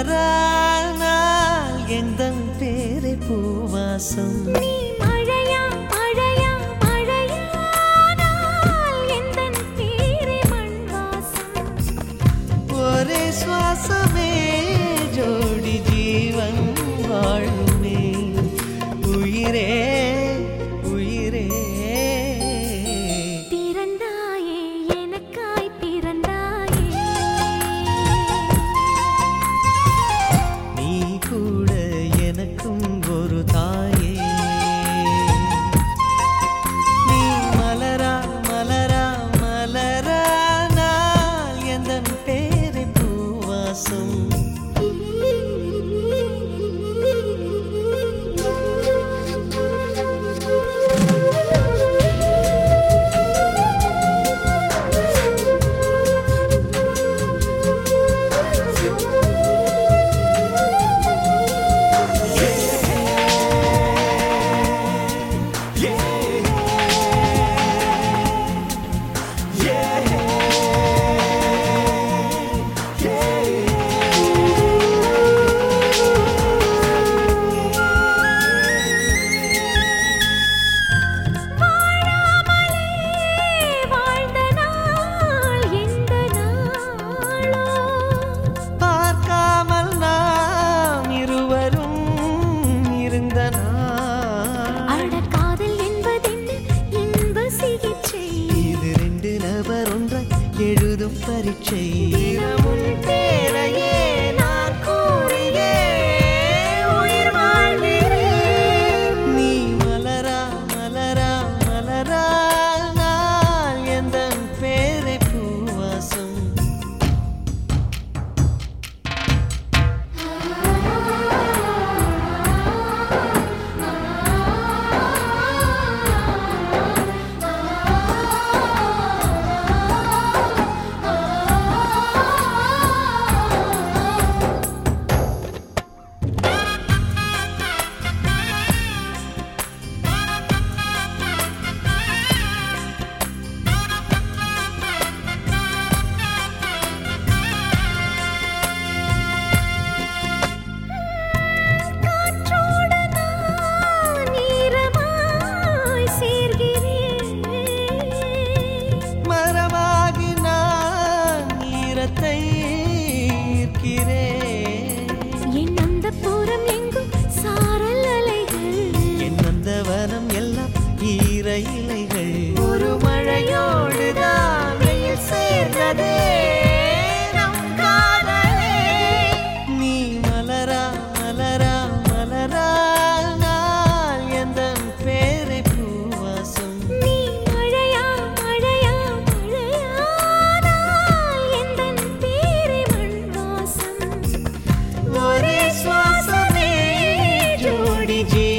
மலரானால் எந்தன் பேரை பூவாசம். গুরু তাই change. என்ற இலைகள். ஒரு மழையோடுதான் வெயில் சேர்ந்ததே நீ மலரா மலரா மலரா நான் எந்த பேரை பூவாசம்? நீ மழையா மழையா மழையா ஜோடி ஜீ